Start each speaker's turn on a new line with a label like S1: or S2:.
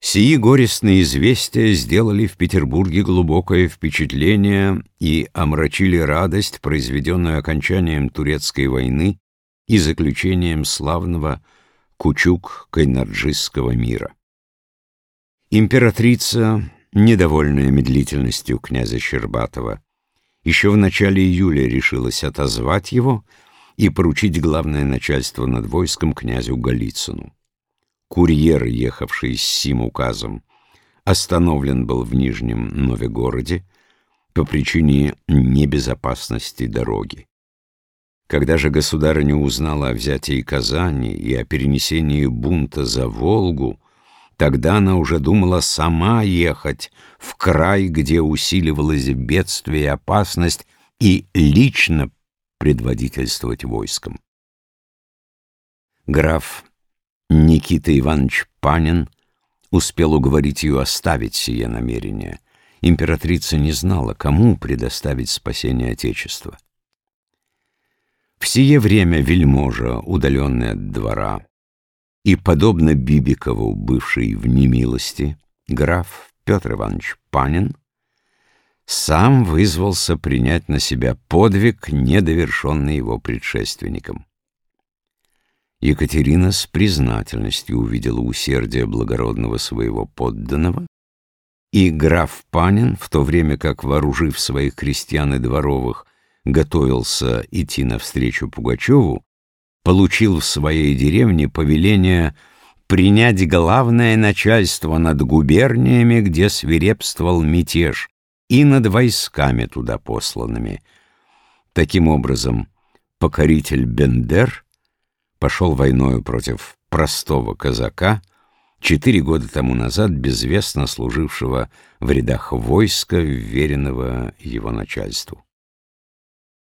S1: Сии горестные известия сделали в Петербурге глубокое впечатление и омрачили радость, произведенную окончанием Турецкой войны и заключением славного Кучук-Кайнарджистского мира. Императрица, недовольная медлительностью князя Щербатова, еще в начале июля решилась отозвать его и поручить главное начальство над войском князю Голицыну. Курьер, ехавший с сим указом, остановлен был в Нижнем Новегороде по причине небезопасности дороги. Когда же государыня узнала о взятии Казани и о перенесении бунта за Волгу, тогда она уже думала сама ехать в край, где усиливалось бедствие и опасность, и лично предводительствовать войском. Граф Никита Иванович Панин успел уговорить ее оставить сие намерение. Императрица не знала, кому предоставить спасение Отечества. В сие время вельможа, удаленный от двора, и, подобно Бибикову, бывший в немилости, граф Петр Иванович Панин, сам вызвался принять на себя подвиг, недовершенный его предшественником. Екатерина с признательностью увидела усердие благородного своего подданного, и граф Панин, в то время как, вооружив своих крестьян и дворовых, готовился идти навстречу Пугачеву, получил в своей деревне повеление принять главное начальство над губерниями, где свирепствовал мятеж, и над войсками туда посланными. Таким образом, покоритель Бендер — пошел войною против простого казака, четыре года тому назад безвестно служившего в рядах войска, вверенного его начальству.